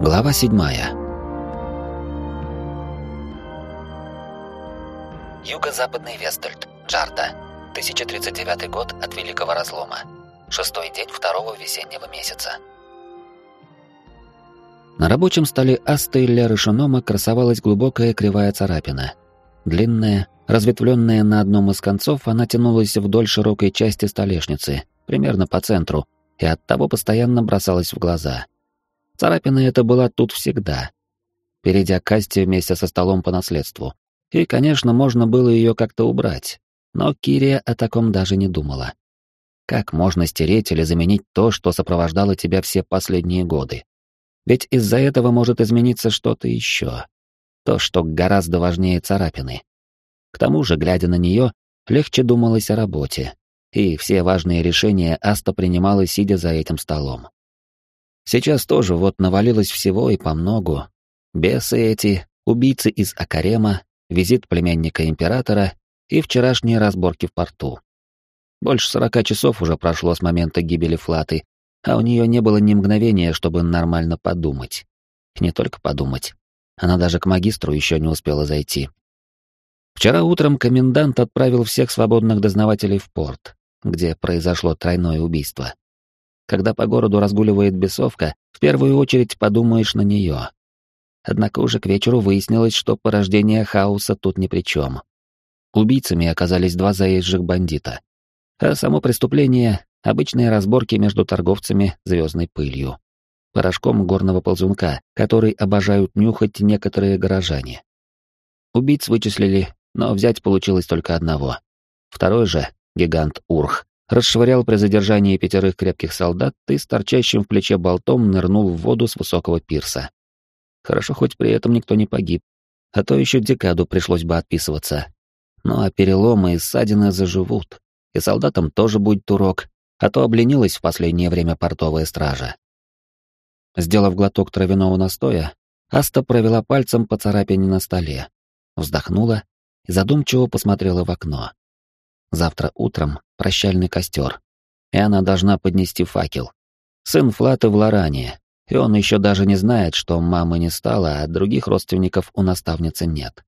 Глава седьмая. Юго-западный Вестельд, Джарта. 1039 год от Великого Разлома. Шестой день второго весеннего месяца. На рабочем столе Асты Леры Шинома красовалась глубокая кривая царапина. Длинная, разветвленная на одном из концов, она тянулась вдоль широкой части столешницы, примерно по центру, и оттого постоянно бросалась в глаза. Царапина эта была тут всегда. Перейдя к касте вместе со столом по наследству. И, конечно, можно было ее как-то убрать. Но Кирия о таком даже не думала. Как можно стереть или заменить то, что сопровождало тебя все последние годы? Ведь из-за этого может измениться что-то еще. То, что гораздо важнее царапины. К тому же, глядя на нее, легче думалось о работе. И все важные решения Аста принимала, сидя за этим столом. Сейчас тоже вот навалилось всего и по многу. Бесы эти, убийцы из Акарема, визит племянника императора и вчерашние разборки в порту. Больше сорока часов уже прошло с момента гибели Флаты, а у нее не было ни мгновения, чтобы нормально подумать. не только подумать. Она даже к магистру еще не успела зайти. Вчера утром комендант отправил всех свободных дознавателей в порт, где произошло тройное убийство. Когда по городу разгуливает бесовка, в первую очередь подумаешь на нее. Однако уже к вечеру выяснилось, что порождение хаоса тут ни при чем. Убийцами оказались два заезжих бандита. А само преступление — обычные разборки между торговцами звездной пылью. Порошком горного ползунка, который обожают нюхать некоторые горожане. Убийц вычислили, но взять получилось только одного. Второй же, гигант Урх, расшвырял при задержании пятерых крепких солдат и с торчащим в плече болтом нырнул в воду с высокого пирса. Хорошо, хоть при этом никто не погиб, а то еще декаду пришлось бы отписываться. Ну а переломы и ссадины заживут, и солдатам тоже будет турок, а то обленилась в последнее время портовая стража. Сделав глоток травяного настоя, Аста провела пальцем по царапине на столе, вздохнула и задумчиво посмотрела в окно. Завтра утром прощальный костер, и она должна поднести факел. Сын Флаты в Лоране, и он еще даже не знает, что мамы не стало, а других родственников у наставницы нет.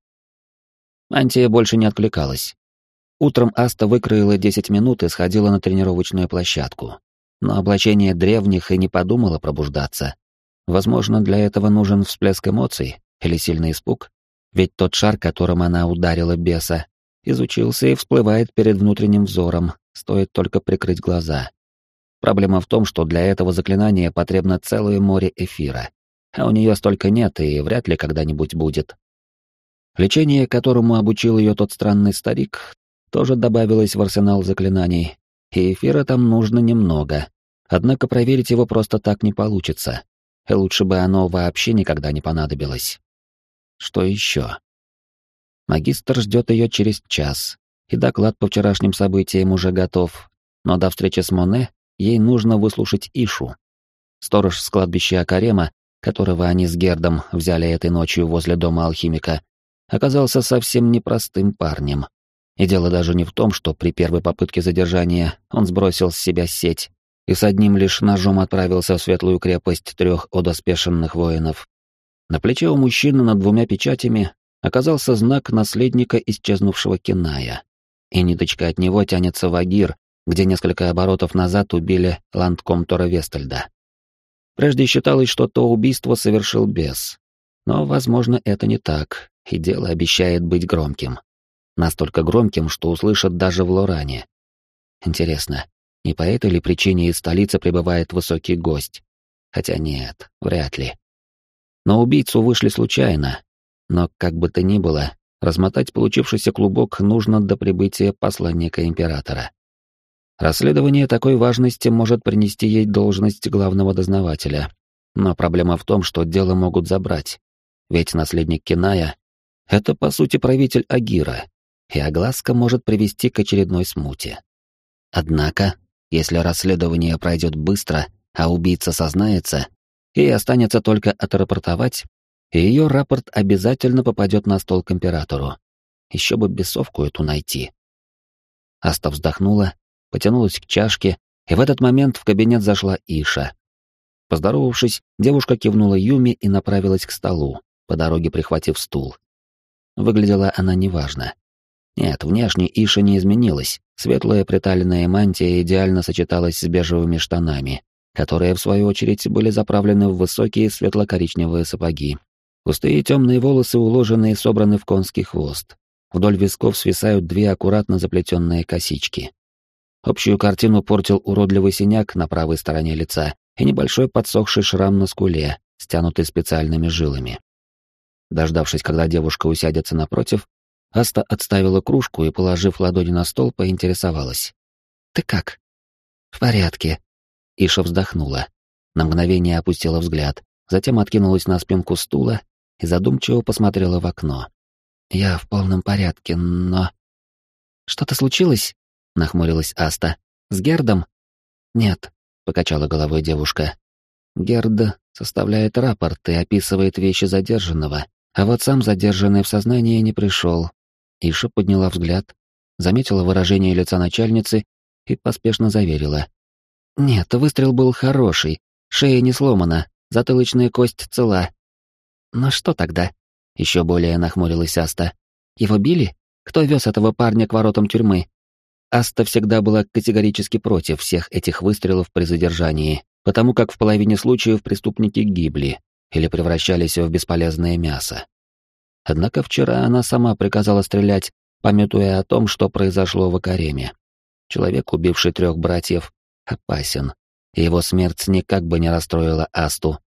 Антия больше не откликалась. Утром Аста выкроила 10 минут и сходила на тренировочную площадку. Но облачение древних и не подумала пробуждаться. Возможно, для этого нужен всплеск эмоций или сильный испуг, ведь тот шар, которым она ударила беса, изучился и всплывает перед внутренним взором, стоит только прикрыть глаза. Проблема в том, что для этого заклинания потребно целое море эфира, а у нее столько нет и вряд ли когда-нибудь будет. Лечение, которому обучил ее тот странный старик, тоже добавилось в арсенал заклинаний, и эфира там нужно немного, однако проверить его просто так не получится. Лучше бы оно вообще никогда не понадобилось. Что еще? Магистр ждет ее через час, и доклад по вчерашним событиям уже готов, но до встречи с Моне ей нужно выслушать Ишу. Сторож с кладбища Акарема, которого они с Гердом взяли этой ночью возле дома алхимика, оказался совсем непростым парнем. И дело даже не в том, что при первой попытке задержания он сбросил с себя сеть и с одним лишь ножом отправился в светлую крепость трех одоспешенных воинов. На плече у мужчины над двумя печатями оказался знак наследника исчезнувшего Киная. И ниточка от него тянется в Агир, где несколько оборотов назад убили ландкомтора Вестельда. Прежде считалось, что то убийство совершил бес. Но, возможно, это не так, и дело обещает быть громким. Настолько громким, что услышат даже в Лоране. Интересно, не по этой ли причине из столицы прибывает высокий гость? Хотя нет, вряд ли. Но убийцу вышли случайно, но, как бы то ни было, размотать получившийся клубок нужно до прибытия посланника императора. Расследование такой важности может принести ей должность главного дознавателя, но проблема в том, что дело могут забрать. Ведь наследник Киная — это, по сути, правитель Агира, и огласка может привести к очередной смуте. Однако, если расследование пройдет быстро, а убийца сознается, и останется только отрапортовать, и ее рапорт обязательно попадет на стол к императору. Еще бы бесовку эту найти. Аста вздохнула, потянулась к чашке, и в этот момент в кабинет зашла Иша. Поздоровавшись, девушка кивнула Юми и направилась к столу, по дороге прихватив стул. Выглядела она неважно. Нет, внешне Иша не изменилась. Светлая приталенная мантия идеально сочеталась с бежевыми штанами, которые, в свою очередь, были заправлены в высокие светло-коричневые сапоги. Густые темные волосы уложены и собраны в конский хвост. Вдоль висков свисают две аккуратно заплетенные косички. Общую картину портил уродливый синяк на правой стороне лица и небольшой подсохший шрам на скуле, стянутый специальными жилами. Дождавшись, когда девушка усядется напротив, Аста отставила кружку и, положив ладони на стол, поинтересовалась. «Ты как?» «В порядке». Иша вздохнула. На мгновение опустила взгляд, затем откинулась на спинку стула и задумчиво посмотрела в окно. «Я в полном порядке, но...» «Что-то случилось?» — нахмурилась Аста. «С Гердом?» «Нет», — покачала головой девушка. «Герд составляет рапорт и описывает вещи задержанного, а вот сам задержанный в сознание не пришел, Иша подняла взгляд, заметила выражение лица начальницы и поспешно заверила. «Нет, выстрел был хороший, шея не сломана, затылочная кость цела». «Но что тогда?» — еще более нахмурилась Аста. «Его били? Кто вез этого парня к воротам тюрьмы?» Аста всегда была категорически против всех этих выстрелов при задержании, потому как в половине случаев преступники гибли или превращались в бесполезное мясо. Однако вчера она сама приказала стрелять, памятуя о том, что произошло в Акареме. Человек, убивший трех братьев, опасен, и его смерть никак бы не расстроила Асту.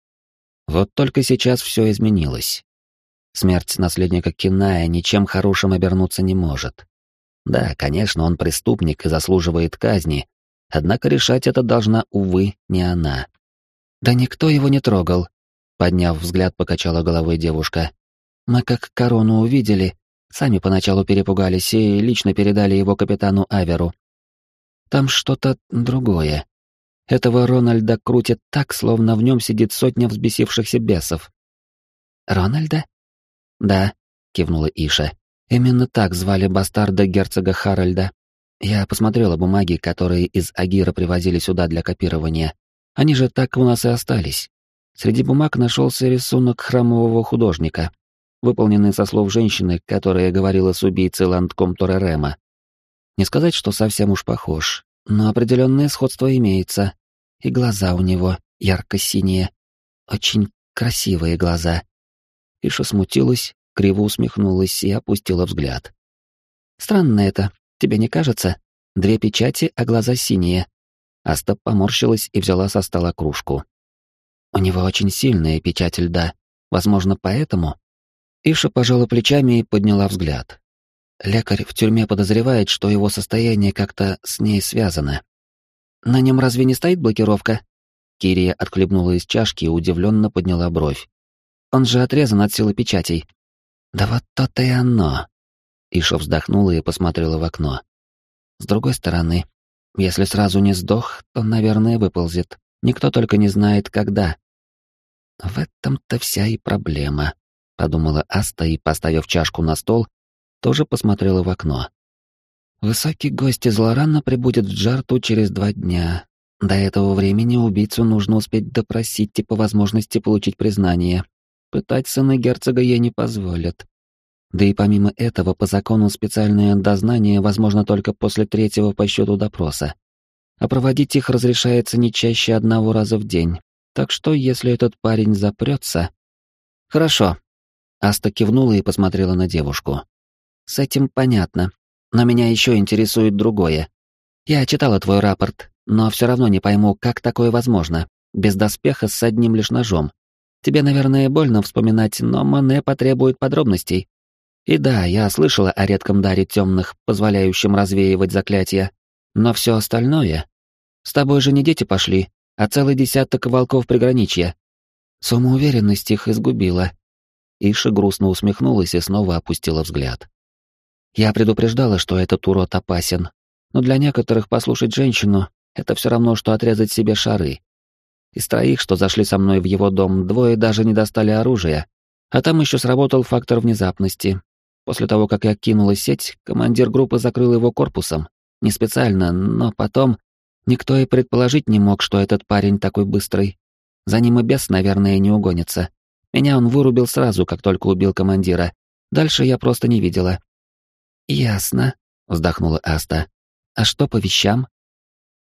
Вот только сейчас все изменилось. Смерть наследника Киная ничем хорошим обернуться не может. Да, конечно, он преступник и заслуживает казни, однако решать это должна, увы, не она. «Да никто его не трогал», — подняв взгляд, покачала головой девушка. Мы как корону увидели, сами поначалу перепугались и лично передали его капитану Аверу. Там что-то другое. Этого Рональда крутит так, словно в нем сидит сотня взбесившихся бесов. «Рональда?» «Да», — кивнула Иша. «Именно так звали бастарда герцога Харальда. Я посмотрела бумаги, которые из Агира привозили сюда для копирования. Они же так у нас и остались. Среди бумаг нашелся рисунок храмового художника, выполненный со слов женщины, которая говорила с убийцей Ландком Торерема. Не сказать, что совсем уж похож, но определенное сходство имеется. И глаза у него ярко-синие. Очень красивые глаза. Иша смутилась, криво усмехнулась и опустила взгляд. «Странно это, тебе не кажется? Две печати, а глаза синие». Аста поморщилась и взяла со стола кружку. «У него очень сильная печать льда. Возможно, поэтому...» Иша пожала плечами и подняла взгляд. Лекарь в тюрьме подозревает, что его состояние как-то с ней связано. На нем разве не стоит блокировка? Кирия отхлебнула из чашки и удивленно подняла бровь. Он же отрезан от силы печатей. Да вот то-то и оно. Иша вздохнула и посмотрела в окно. С другой стороны, если сразу не сдох, то, наверное, выползет. Никто только не знает, когда. В этом-то вся и проблема подумала Аста и, поставив чашку на стол, тоже посмотрела в окно. Высокий гость из Лорана прибудет в Джарту через два дня. До этого времени убийцу нужно успеть допросить и по возможности получить признание. Пытать сына герцога ей не позволят. Да и помимо этого, по закону специальное дознание возможно только после третьего по счету допроса. А проводить их разрешается не чаще одного раза в день. Так что, если этот парень запрется... Хорошо, Аста кивнула и посмотрела на девушку. «С этим понятно. Но меня еще интересует другое. Я читала твой рапорт, но все равно не пойму, как такое возможно, без доспеха с одним лишь ножом. Тебе, наверное, больно вспоминать, но Мане потребует подробностей. И да, я слышала о редком даре темных, позволяющем развеивать заклятия. Но все остальное... С тобой же не дети пошли, а целый десяток волков приграничья. Самоуверенность их изгубила, Иша грустно усмехнулась и снова опустила взгляд. Я предупреждала, что этот урод опасен, но для некоторых послушать женщину — это все равно, что отрезать себе шары. Из троих, что зашли со мной в его дом, двое даже не достали оружия, а там еще сработал фактор внезапности. После того, как я кинула сеть, командир группы закрыл его корпусом. Не специально, но потом никто и предположить не мог, что этот парень такой быстрый. За ним и бес, наверное, не угонится. Меня он вырубил сразу, как только убил командира. Дальше я просто не видела». «Ясно», — вздохнула Аста. «А что по вещам?»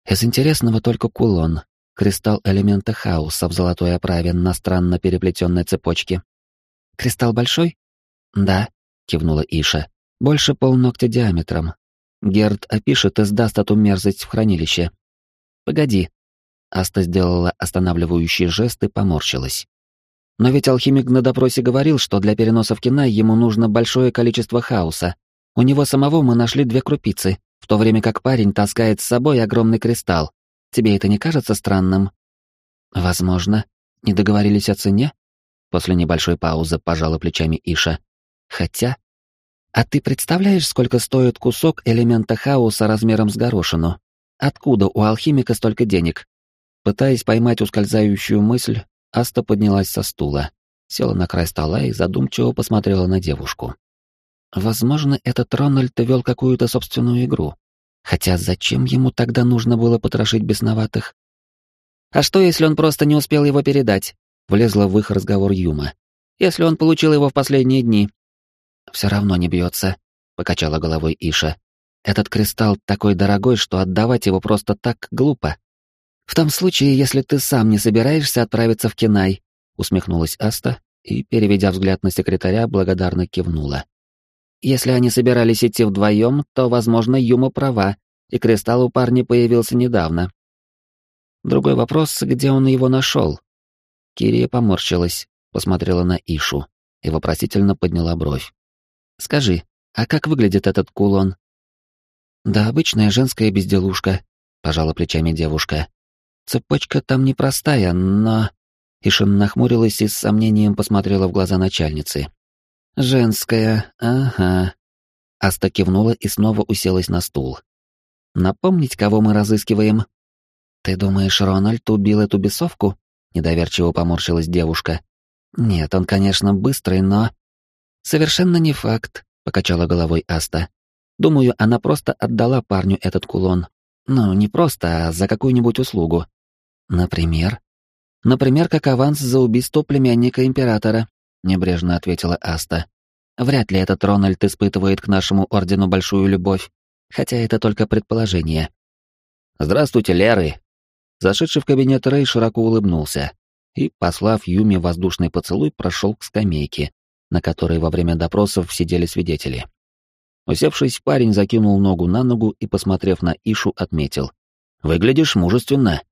«Из интересного только кулон, кристалл элемента хаоса в золотой оправе на странно переплетенной цепочке». «Кристалл большой?» «Да», — кивнула Иша. «Больше полногтя диаметром. Герд опишет и сдаст эту мерзость в хранилище». «Погоди». Аста сделала останавливающий жест и поморщилась. «Но ведь алхимик на допросе говорил, что для переноса в Кинай ему нужно большое количество хаоса. У него самого мы нашли две крупицы, в то время как парень таскает с собой огромный кристалл. Тебе это не кажется странным?» «Возможно. Не договорились о цене?» После небольшой паузы пожала плечами Иша. Хотя... А ты представляешь, сколько стоит кусок элемента хаоса размером с горошину? Откуда у алхимика столько денег? Пытаясь поймать ускользающую мысль, Аста поднялась со стула, села на край стола и задумчиво посмотрела на девушку. Возможно, этот Рональд вел какую-то собственную игру. Хотя зачем ему тогда нужно было потрошить бесноватых? А что, если он просто не успел его передать? Влезла в их разговор Юма. Если он получил его в последние дни, все равно не бьется, покачала головой Иша. Этот кристалл такой дорогой, что отдавать его просто так глупо. В том случае, если ты сам не собираешься отправиться в Кинай, усмехнулась Аста и, переведя взгляд на секретаря, благодарно кивнула. Если они собирались идти вдвоем, то, возможно, Юма права, и кристалл у парня появился недавно. Другой вопрос, где он его нашел. Кирия поморщилась, посмотрела на Ишу и вопросительно подняла бровь. Скажи, а как выглядит этот кулон? Да обычная женская безделушка, пожала плечами девушка. Цепочка там непростая, но... Ишин нахмурилась и с сомнением посмотрела в глаза начальницы. «Женская, ага». Аста кивнула и снова уселась на стул. «Напомнить, кого мы разыскиваем?» «Ты думаешь, Рональд убил эту бесовку?» Недоверчиво поморщилась девушка. «Нет, он, конечно, быстрый, но...» «Совершенно не факт», — покачала головой Аста. «Думаю, она просто отдала парню этот кулон. Ну, не просто, а за какую-нибудь услугу. Например?» «Например, как аванс за убийство племянника императора», — небрежно ответила Аста. «Вряд ли этот Рональд испытывает к нашему ордену большую любовь, хотя это только предположение». «Здравствуйте, Леры!» Зашедший в кабинет Рэй широко улыбнулся и, послав Юме воздушный поцелуй, прошел к скамейке, на которой во время допросов сидели свидетели. Усевшись, парень закинул ногу на ногу и, посмотрев на Ишу, отметил. «Выглядишь мужественно».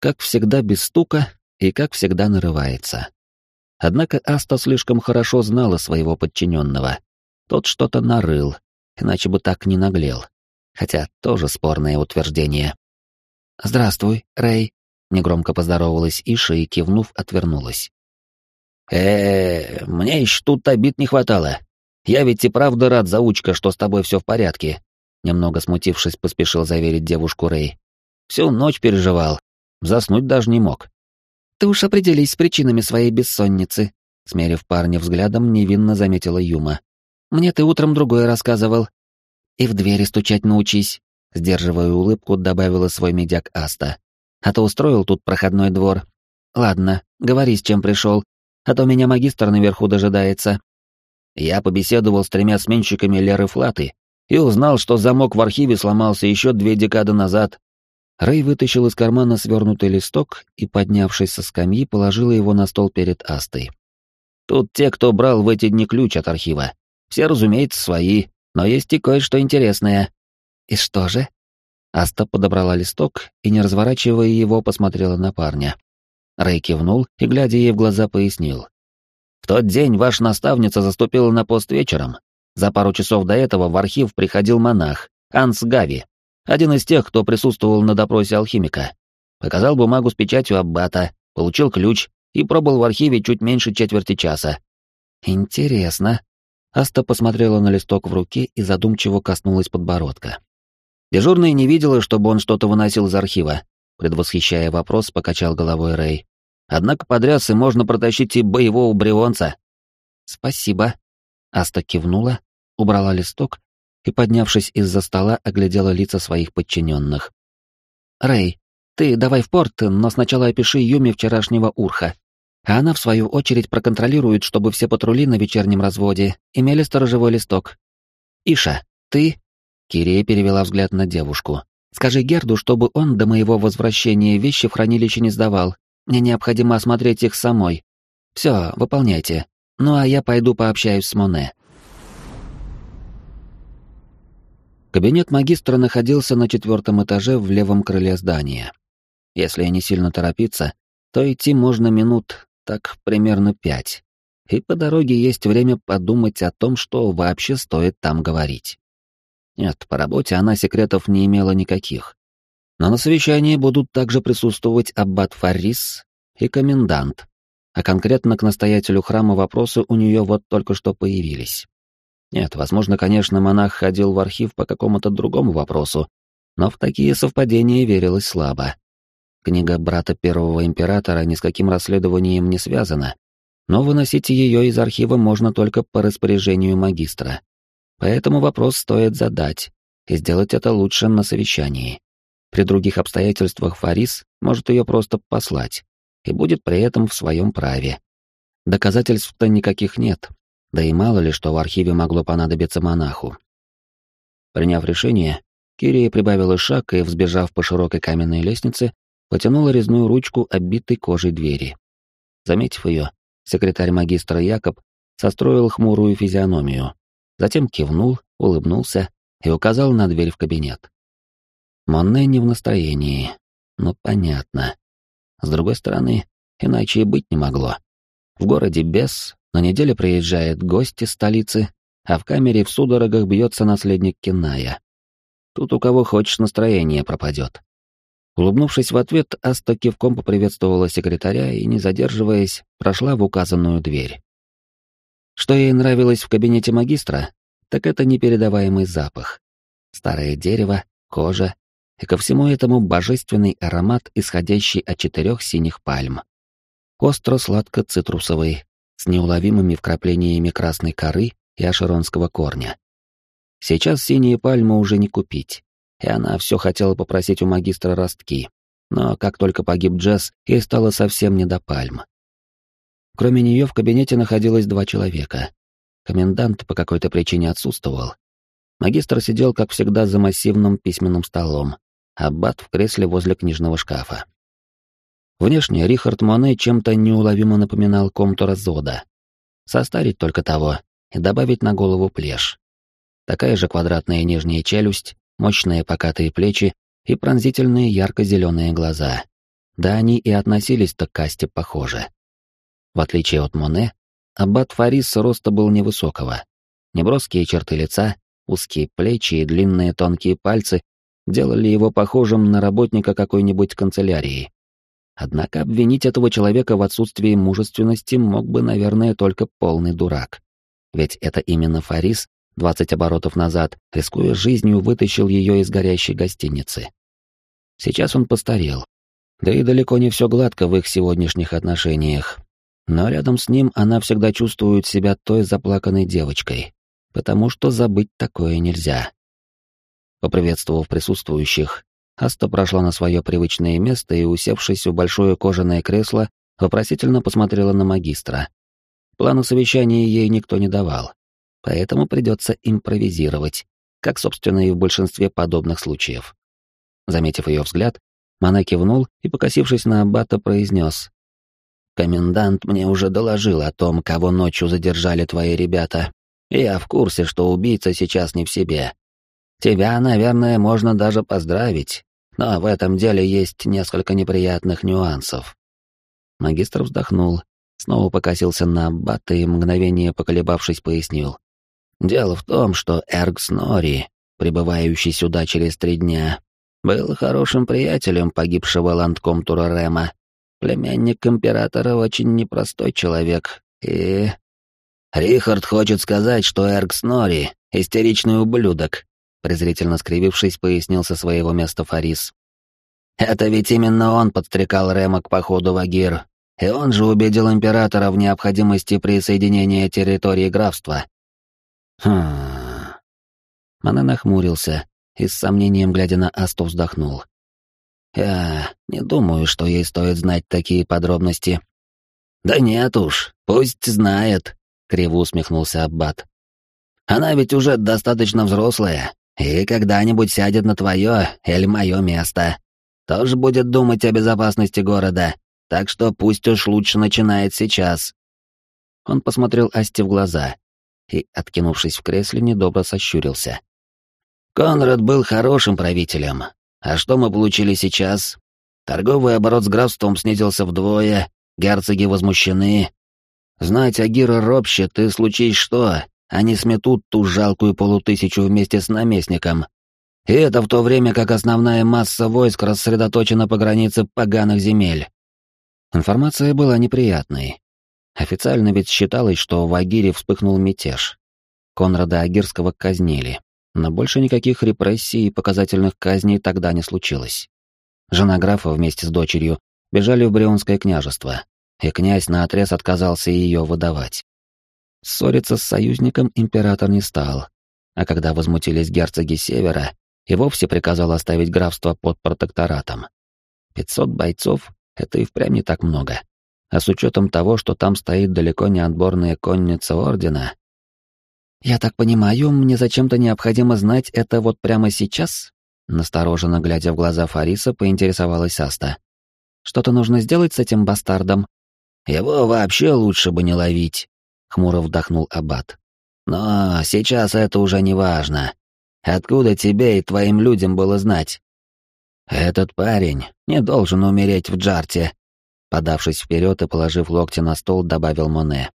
Как всегда без стука и как всегда нарывается. Однако Аста слишком хорошо знала своего подчиненного. Тот что-то нарыл, иначе бы так не наглел. Хотя тоже спорное утверждение. «Здравствуй, Рэй», — негромко поздоровалась Иша и, кивнув, отвернулась э мне еще тут обид не хватало. Я ведь и правда рад, заучка, что с тобой все в порядке. Немного смутившись, поспешил заверить девушку Рэй. Всю ночь переживал. Заснуть даже не мог. Ты уж определись с причинами своей бессонницы, смерив парня взглядом, невинно заметила Юма. Мне ты утром другое рассказывал. И в двери стучать научись, сдерживая улыбку, добавила свой медяк Аста. А то устроил тут проходной двор. Ладно, говори, с чем пришел, а то меня магистр наверху дожидается. Я побеседовал с тремя сменщиками Леры Флаты и узнал, что замок в архиве сломался еще две декады назад. Рэй вытащил из кармана свернутый листок и, поднявшись со скамьи, положил его на стол перед Астой. Тут те, кто брал в эти дни ключ от архива. Все, разумеется, свои, но есть и кое-что интересное. И что же? Аста подобрала листок и, не разворачивая его, посмотрела на парня. Рэй кивнул и, глядя ей в глаза, пояснил. «В тот день ваша наставница заступила на пост вечером. За пару часов до этого в архив приходил монах, Анс Гави, один из тех, кто присутствовал на допросе алхимика. Показал бумагу с печатью аббата, получил ключ и пробыл в архиве чуть меньше четверти часа. «Интересно». Аста посмотрела на листок в руке и задумчиво коснулась подбородка. Дежурный не видела, чтобы он что-то выносил из архива, предвосхищая вопрос, покачал головой Рэй. Однако под рясы можно протащить и боевого бревонца. Спасибо. Аста кивнула, убрала листок и, поднявшись из-за стола, оглядела лица своих подчиненных. Рэй, Ты давай в порт, но сначала опиши Юми вчерашнего урха. А она, в свою очередь, проконтролирует, чтобы все патрули на вечернем разводе имели сторожевой листок. Иша, ты...» Кирия перевела взгляд на девушку. «Скажи Герду, чтобы он до моего возвращения вещи в хранилище не сдавал. Мне необходимо осмотреть их самой. Все, выполняйте. Ну а я пойду пообщаюсь с Моне». Кабинет магистра находился на четвертом этаже в левом крыле здания. Если не сильно торопиться, то идти можно минут, так примерно пять. И по дороге есть время подумать о том, что вообще стоит там говорить. Нет, по работе она секретов не имела никаких. Но на совещании будут также присутствовать аббат Фаррис и комендант, а конкретно к настоятелю храма вопросы у нее вот только что появились. Нет, возможно, конечно, монах ходил в архив по какому-то другому вопросу, но в такие совпадения верилось слабо. Книга брата первого императора ни с каким расследованием не связана, но выносить ее из архива можно только по распоряжению магистра. Поэтому вопрос стоит задать, и сделать это лучше на совещании. При других обстоятельствах Фарис может ее просто послать, и будет при этом в своем праве. Доказательств-то никаких нет, да и мало ли что в архиве могло понадобиться монаху. Приняв решение, Кирия прибавила шаг и, взбежав по широкой каменной лестнице, потянула резную ручку оббитой кожей двери. Заметив ее, секретарь магистра Якоб состроил хмурую физиономию, затем кивнул, улыбнулся и указал на дверь в кабинет. Монне не в настроении, но понятно. С другой стороны, иначе и быть не могло. В городе Бес на неделе приезжает гость из столицы, а в камере в судорогах бьется наследник Киная. Тут у кого хочешь настроение пропадет. Улыбнувшись в ответ, Аста кивком поприветствовала секретаря и, не задерживаясь, прошла в указанную дверь. Что ей нравилось в кабинете магистра, так это непередаваемый запах. Старое дерево, кожа и ко всему этому божественный аромат, исходящий от четырех синих пальм. Остро-сладко-цитрусовый, с неуловимыми вкраплениями красной коры и ашеронского корня. Сейчас синие пальмы уже не купить, и она все хотела попросить у магистра ростки, но как только погиб Джесс, ей стало совсем не до пальм. Кроме нее в кабинете находилось два человека. Комендант по какой-то причине отсутствовал. Магистр сидел, как всегда, за массивным письменным столом, а Бат в кресле возле книжного шкафа. Внешне Рихард Моне чем-то неуловимо напоминал комтура Зода. Состарить только того и добавить на голову плешь. Такая же квадратная нижняя челюсть, мощные покатые плечи и пронзительные ярко-зеленые глаза. Да они и относились-то к касте похоже. В отличие от Моне, аббат Фарис роста был невысокого. Неброские черты лица, узкие плечи и длинные тонкие пальцы делали его похожим на работника какой-нибудь канцелярии. Однако обвинить этого человека в отсутствии мужественности мог бы, наверное, только полный дурак. Ведь это именно Фарис, двадцать оборотов назад, рискуя жизнью, вытащил ее из горящей гостиницы. Сейчас он постарел. Да и далеко не все гладко в их сегодняшних отношениях. Но рядом с ним она всегда чувствует себя той заплаканной девочкой, потому что забыть такое нельзя. Поприветствовав присутствующих, Аста прошла на свое привычное место и, усевшись в большое кожаное кресло, вопросительно посмотрела на магистра. Плана совещания ей никто не давал, поэтому придется импровизировать, как, собственно, и в большинстве подобных случаев. Заметив ее взгляд, Мана кивнул и, покосившись на аббата, произнес. «Комендант мне уже доложил о том, кого ночью задержали твои ребята. Я в курсе, что убийца сейчас не в себе. Тебя, наверное, можно даже поздравить, но в этом деле есть несколько неприятных нюансов. Магистр вздохнул, снова покосился на Аббата и, мгновение поколебавшись, пояснил. Дело в том, что Эрг Снори, прибывающий сюда через три дня, был хорошим приятелем погибшего ландкомтура Рема. Племянник императора очень непростой человек, и... Рихард хочет сказать, что Эрг Снори — истеричный ублюдок, презрительно скривившись, пояснил со своего места Фарис. «Это ведь именно он подстрекал Рема к походу в Агир, и он же убедил императора в необходимости присоединения территории графства». «Хм...» Мана нахмурился и с сомнением, глядя на Асту, вздохнул. Я не думаю, что ей стоит знать такие подробности. Да нет уж, пусть знает, криво усмехнулся Аббат. Она ведь уже достаточно взрослая, и когда-нибудь сядет на твое или мое место. Тоже будет думать о безопасности города, так что пусть уж лучше начинает сейчас. Он посмотрел Асти в глаза и, откинувшись в кресле, недобро сощурился. Конрад был хорошим правителем. А что мы получили сейчас? Торговый оборот с графством снизился вдвое, герцоги возмущены. Знать Агира ропщет, ты случись что, они сметут ту жалкую полутысячу вместе с наместником. И это в то время, как основная масса войск рассредоточена по границе поганых земель. Информация была неприятной. Официально ведь считалось, что в Агире вспыхнул мятеж. Конрада Агирского казнили, но больше никаких репрессий и показательных казней тогда не случилось. Жена графа вместе с дочерью бежали в Брионское княжество, и князь наотрез отказался ее выдавать. Ссориться с союзником император не стал, а когда возмутились герцоги Севера, и вовсе приказал оставить графство под протекторатом. Пятьсот бойцов — это и впрямь не так много. А с учетом того, что там стоит далеко не отборная конница Ордена... «Я так понимаю, мне зачем-то необходимо знать это вот прямо сейчас?» Настороженно глядя в глаза Фариса, поинтересовалась Аста. «Что-то нужно сделать с этим бастардом?» «Его вообще лучше бы не ловить», хмуро вдохнул Аббат. Но сейчас это уже не важно. Откуда тебе и твоим людям было знать? Этот парень не должен умереть в Джарте, подавшись вперед и положив локти на стол, добавил Моне.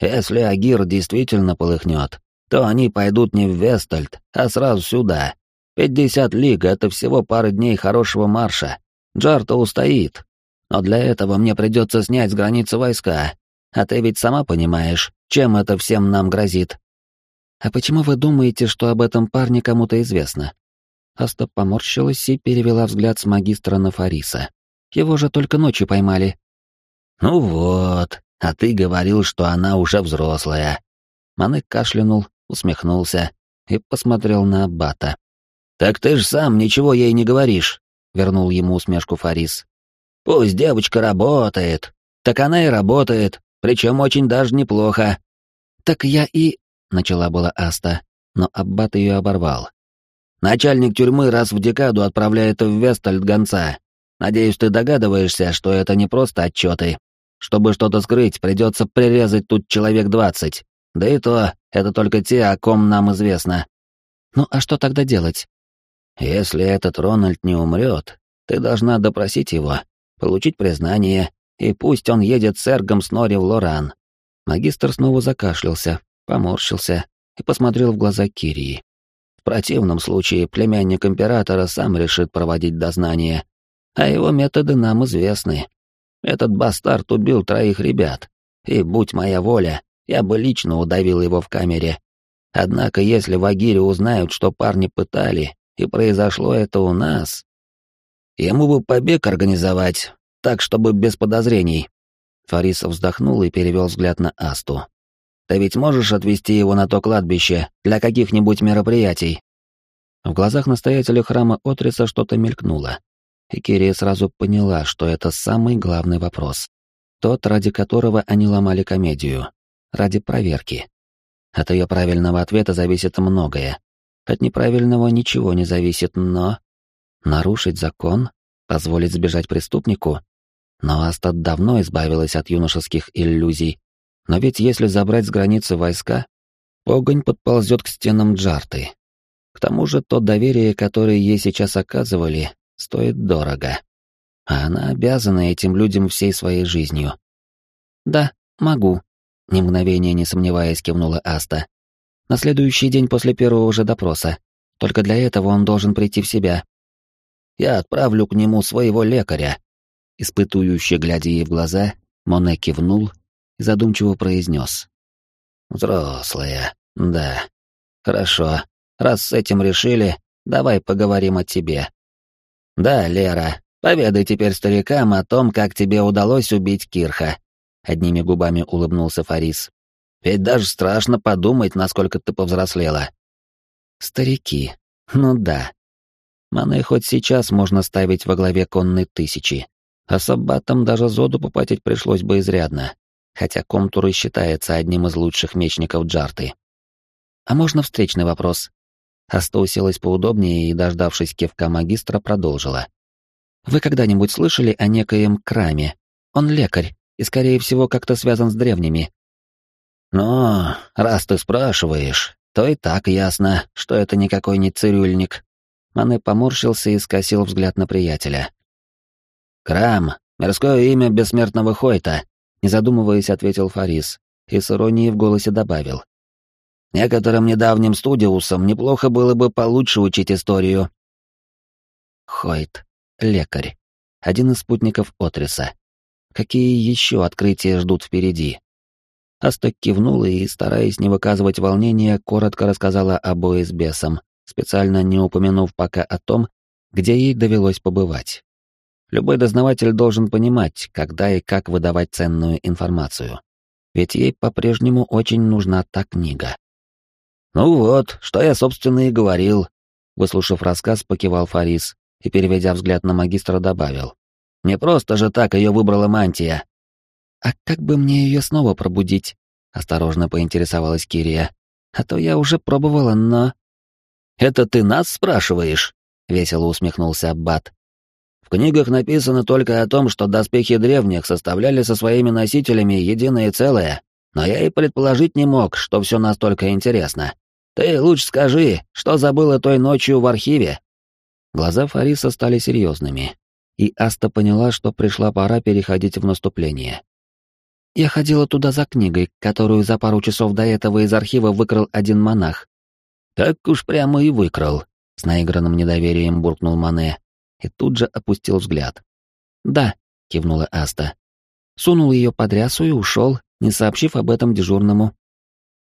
Если Агир действительно полыхнет, то они пойдут не в Вестальд, а сразу сюда. Пятьдесят лиг — это всего пара дней хорошего марша. Джарта устоит. Но для этого мне придется снять с границы войска, а ты ведь сама понимаешь, чем это всем нам грозит. А почему вы думаете, что об этом парне кому-то известно? Аста поморщилась и перевела взгляд с магистра на Фариса. Его же только ночью поймали. Ну вот, а ты говорил, что она уже взрослая. Манек кашлянул, усмехнулся и посмотрел на Аббата. Так ты ж сам ничего ей не говоришь, вернул ему усмешку Фарис. Пусть девочка работает. Так она и работает, причем очень даже неплохо. Так я и... Начала была Аста, но Аббат ее оборвал. Начальник тюрьмы раз в декаду отправляет в Вестальд гонца. Надеюсь, ты догадываешься, что это не просто отчеты. Чтобы что-то скрыть, придется прирезать тут человек двадцать. Да и то, это только те, о ком нам известно. Ну а что тогда делать? Если этот Рональд не умрет, ты должна допросить его, получить признание, и пусть он едет с Эргом Снори в Лоран. Магистр снова закашлялся, поморщился и посмотрел в глаза Кирии. В противном случае племянник императора сам решит проводить дознание, а его методы нам известны. Этот бастард убил троих ребят, и, будь моя воля, я бы лично удавил его в камере. Однако, если в Агире узнают, что парни пытали, и произошло это у нас, ему бы побег организовать, так, чтобы без подозрений». Фарис вздохнул и перевел взгляд на Асту. «Ты ведь можешь отвезти его на то кладбище для каких-нибудь мероприятий?» В глазах настоятеля храма Отриса что-то мелькнуло, и Кирия сразу поняла, что это самый главный вопрос. Тот, ради которого они ломали комедию. Ради проверки. От ее правильного ответа зависит многое. От неправильного ничего не зависит, но... Нарушить закон? Позволить сбежать преступнику? Но Астад давно избавилась от юношеских иллюзий. Но ведь если забрать с границы войска, огонь подползет к стенам Джарты. К тому же то доверие, которое ей сейчас оказывали, стоит дорого. А она обязана этим людям всей своей жизнью. «Да, могу», — ни мгновения не сомневаясь кивнула Аста. «На следующий день после первого же допроса. Только для этого он должен прийти в себя». «Я отправлю к нему своего лекаря», Испытующе глядя ей в глаза, Моне кивнул и задумчиво произнес. «Взрослая, да. Хорошо. Раз с этим решили, давай поговорим о тебе. Да, Лера, поведай теперь старикам о том, как тебе удалось убить Кирха». Одними губами улыбнулся Фарис. «Ведь даже страшно подумать, насколько ты повзрослела». «Старики. Ну да. Маны хоть сейчас можно ставить во главе конной тысячи, а с Аббатом даже Зоду попатить пришлось бы изрядно, хотя Комтур и считается одним из лучших мечников Джарты. А можно встречный вопрос? Аста уселась поудобнее и, дождавшись кивка магистра, продолжила. «Вы когда-нибудь слышали о некоем Краме? Он лекарь и, скорее всего, как-то связан с древними». «Ну, раз ты спрашиваешь, то и так ясно, что это никакой не цирюльник». Мане поморщился и скосил взгляд на приятеля. «Крам, мирское имя бессмертного Хойта», — не задумываясь, ответил Фарис и с иронией в голосе добавил. Некоторым недавним студиусам неплохо было бы получше учить историю. Хойт, лекарь, один из спутников Отриса. Какие еще открытия ждут впереди? Асток кивнула и, стараясь не выказывать волнения, коротко рассказала о бое с бесом, специально не упомянув пока о том, где ей довелось побывать. Любой дознаватель должен понимать, когда и как выдавать ценную информацию. Ведь ей по-прежнему очень нужна та книга. «Ну вот, что я, собственно, и говорил», — выслушав рассказ, покивал Фарис и, переведя взгляд на магистра, добавил. «Не просто же так ее выбрала мантия». «А как бы мне ее снова пробудить?» — осторожно поинтересовалась Кирия. «А то я уже пробовала, но...» «Это ты нас спрашиваешь?» — весело усмехнулся Аббат. «В книгах написано только о том, что доспехи древних составляли со своими носителями единое целое, но я и предположить не мог, что все настолько интересно. Ты лучше скажи, что забыла той ночью в архиве?» Глаза Фариса стали серьезными, и Аста поняла, что пришла пора переходить в наступление. «Я ходила туда за книгой, которую за пару часов до этого из архива выкрал один монах». «Так уж прямо и выкрал», — с наигранным недоверием буркнул Мане, и тут же опустил взгляд. «Да», — кивнула Аста. Сунул ее под рясу и ушел, не сообщив об этом дежурному.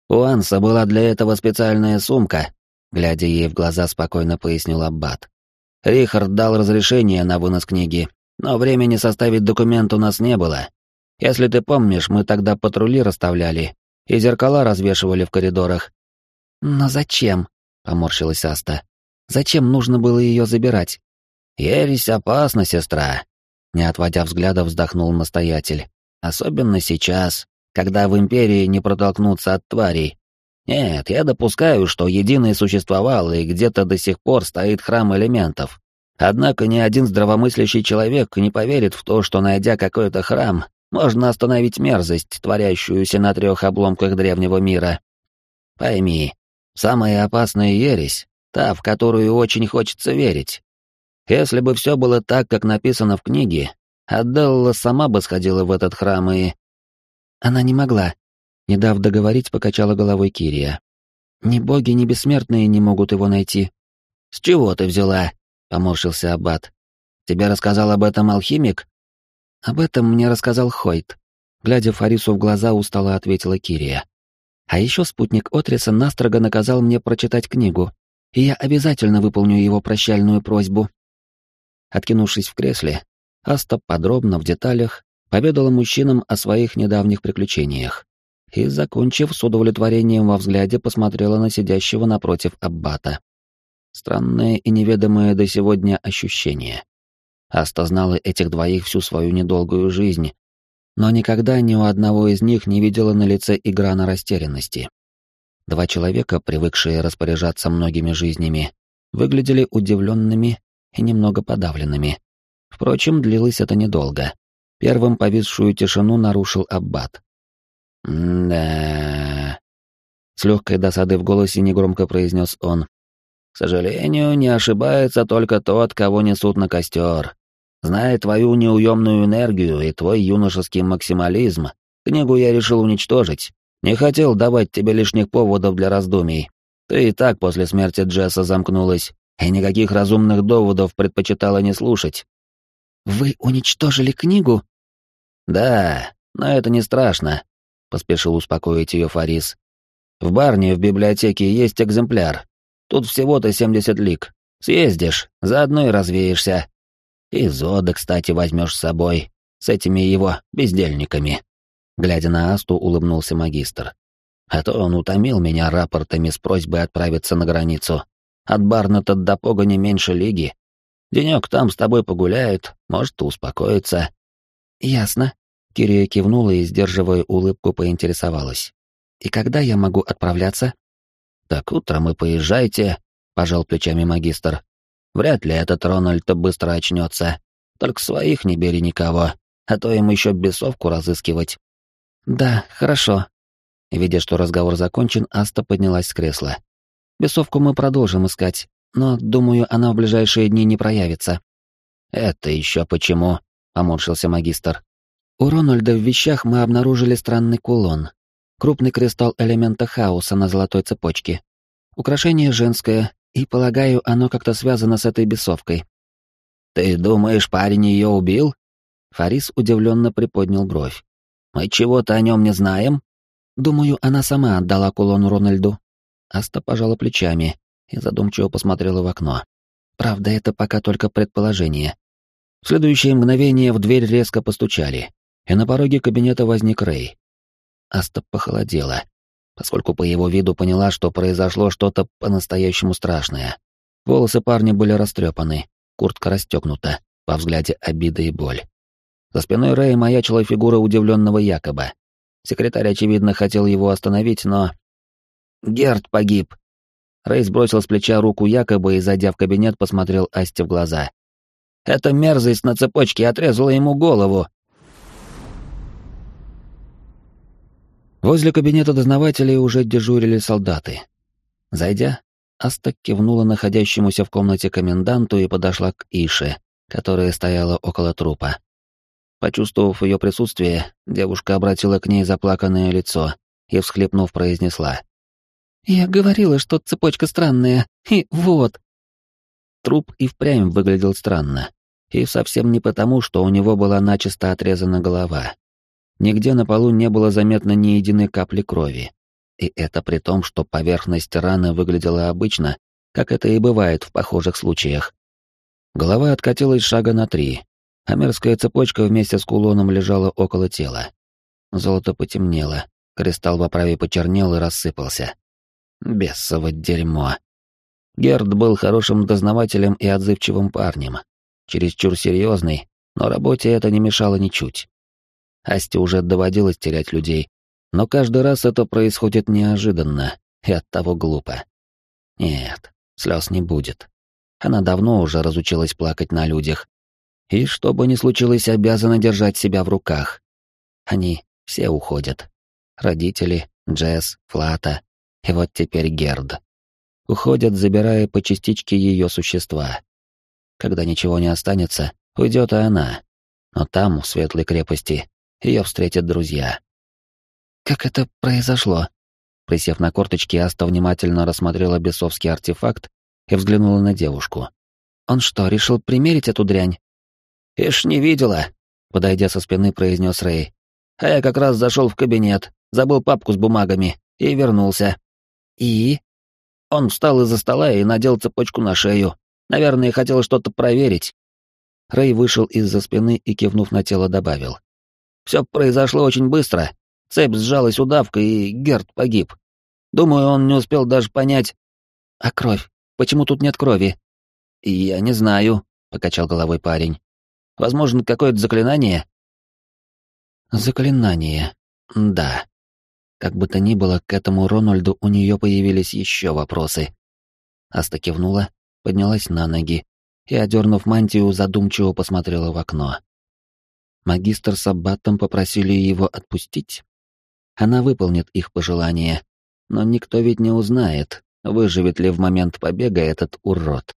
У Анса была для этого специальная сумка, глядя ей в глаза, спокойно пояснил Аббат. Рихард дал разрешение на вынос книги, но времени составить документ у нас не было. Если ты помнишь, мы тогда патрули расставляли и зеркала развешивали в коридорах. Но зачем? поморщилась Аста. Зачем нужно было ее забирать? Ересь опасна, сестра. Не отводя взгляда, вздохнул настоятель. Особенно сейчас, когда в Империи не протолкнуться от тварей. Нет, я допускаю, что Единый существовал, и где-то до сих пор стоит храм элементов. Однако ни один здравомыслящий человек не поверит в то, что, найдя какой-то храм, можно остановить мерзость, творящуюся на трех обломках древнего мира. Пойми, самая опасная ересь — та, в которую очень хочется верить. Если бы все было так, как написано в книге, Аделла сама бы сходила в этот храм и... Она не могла. Не дав договорить, покачала головой Кирия. Ни боги, ни бессмертные не могут его найти. «С чего ты взяла?» — поморщился Аббат. «Тебе рассказал об этом алхимик?» «Об этом мне рассказал Хойт». Глядя Фарису в глаза, устало ответила Кирия. «А еще спутник Отриса настрого наказал мне прочитать книгу, и я обязательно выполню его прощальную просьбу». Откинувшись в кресле, Аста подробно, в деталях, поведала мужчинам о своих недавних приключениях и, закончив с удовлетворением во взгляде, посмотрела на сидящего напротив аббата. Странное и неведомое до сегодня ощущение. Аста знала этих двоих всю свою недолгую жизнь, но никогда ни у одного из них не видела на лице игра на растерянности. Два человека, привыкшие распоряжаться многими жизнями, выглядели удивленными и немного подавленными. Впрочем, длилось это недолго. Первым повисшую тишину нарушил Аббат. «Да...» С легкой досадой в голосе негромко произнес он. «К сожалению, не ошибается только тот, кого несут на костер. Зная твою неуемную энергию и твой юношеский максимализм, книгу я решил уничтожить. Не хотел давать тебе лишних поводов для раздумий. Ты и так после смерти Джесса замкнулась, и никаких разумных доводов предпочитала не слушать». «Вы уничтожили книгу?» «Да, но это не страшно», — поспешил успокоить ее Фарис. «В барне в библиотеке есть экземпляр. Тут всего-то 70 лик. Съездишь, заодно и развеешься. И Зода, кстати, возьмешь с собой, с этими его бездельниками». Глядя на Асту, улыбнулся магистр. «А то он утомил меня рапортами с просьбой отправиться на границу. От Барната до погони меньше лиги. Денек там с тобой погуляет, может, успокоится». «Ясно», — Кирия кивнула и, сдерживая улыбку, поинтересовалась. «И когда я могу отправляться?» «Так утром и поезжайте», — пожал плечами магистр. «Вряд ли этот Рональд быстро очнется. Только своих не бери никого, а то им еще бесовку разыскивать». «Да, хорошо». Видя, что разговор закончен, Аста поднялась с кресла. «Бесовку мы продолжим искать, но, думаю, она в ближайшие дни не проявится». «Это еще почему?» — поморщился магистр. «У Рональда в вещах мы обнаружили странный кулон. Крупный кристалл элемента хаоса на золотой цепочке. Украшение женское, и, полагаю, оно как-то связано с этой бесовкой». «Ты думаешь, парень ее убил?» Фарис удивленно приподнял бровь. Мы чего-то о нем не знаем? Думаю, она сама отдала кулон Рональду. Аста пожала плечами и задумчиво посмотрела в окно. Правда, это пока только предположение. В следующее мгновение в дверь резко постучали, и на пороге кабинета возник Рэй. Аста похолодела, поскольку по его виду поняла, что произошло что-то по-настоящему страшное. Волосы парня были растрепаны, куртка расстегнута, во взгляде обида и боль. За спиной Рэя маячила фигура удивленного Якоба. Секретарь, очевидно, хотел его остановить, но... «Герд погиб!» Рэй сбросил с плеча руку Якоба и, зайдя в кабинет, посмотрел Асте в глаза. «Эта мерзость на цепочке отрезала ему голову!» Возле кабинета дознавателей уже дежурили солдаты. Зайдя, Аста кивнула находящемуся в комнате коменданту и подошла к Ише, которая стояла около трупа. Почувствовав ее присутствие, девушка обратила к ней заплаканное лицо и, всхлипнув, произнесла. «Я говорила, что цепочка странная, и вот». Труп и впрямь выглядел странно, и совсем не потому, что у него была начисто отрезана голова. Нигде на полу не было заметно ни единой капли крови. И это при том, что поверхность раны выглядела обычно, как это и бывает в похожих случаях. Голова откатилась шага на три, а мерзкая цепочка вместе с кулоном лежала около тела. Золото потемнело, кристалл в оправе почернел и рассыпался. Бесово дерьмо. Герд был хорошим дознавателем и отзывчивым парнем. Чересчур серьезный, но работе это не мешало ничуть. Асте уже доводилось терять людей, но каждый раз это происходит неожиданно и оттого глупо. Нет, слез не будет. Она давно уже разучилась плакать на людях, и, что бы ни случилось, обязана держать себя в руках. Они все уходят. Родители, Джесс, Флата и вот теперь Герд. Уходят, забирая по частичке ее существа. Когда ничего не останется, уйдет и она. Но там, в светлой крепости, ее встретят друзья. Как это произошло? Присев на корточки, Аста внимательно рассмотрела бесовский артефакт и взглянула на девушку. Он что, решил примерить эту дрянь? «Ишь, не видела», — подойдя со спины, произнес Рэй. «А я как раз зашел в кабинет, забыл папку с бумагами и вернулся». «И?» Он встал из-за стола и надел цепочку на шею. Наверное, хотел что-то проверить. Рэй вышел из-за спины и, кивнув на тело, добавил. «Все произошло очень быстро. Цепь сжалась удавкой, и Герд погиб. Думаю, он не успел даже понять...» «А кровь? Почему тут нет крови?» «Я не знаю», — покачал головой парень. Возможно, какое-то заклинание? Заклинание. Да. Как бы то ни было, к этому Рональду у нее появились еще вопросы. Аста кивнула, поднялась на ноги и, одернув мантию, задумчиво посмотрела в окно. Магистр с Аббатом попросили его отпустить. Она выполнит их пожелание, но никто ведь не узнает, выживет ли в момент побега этот урод.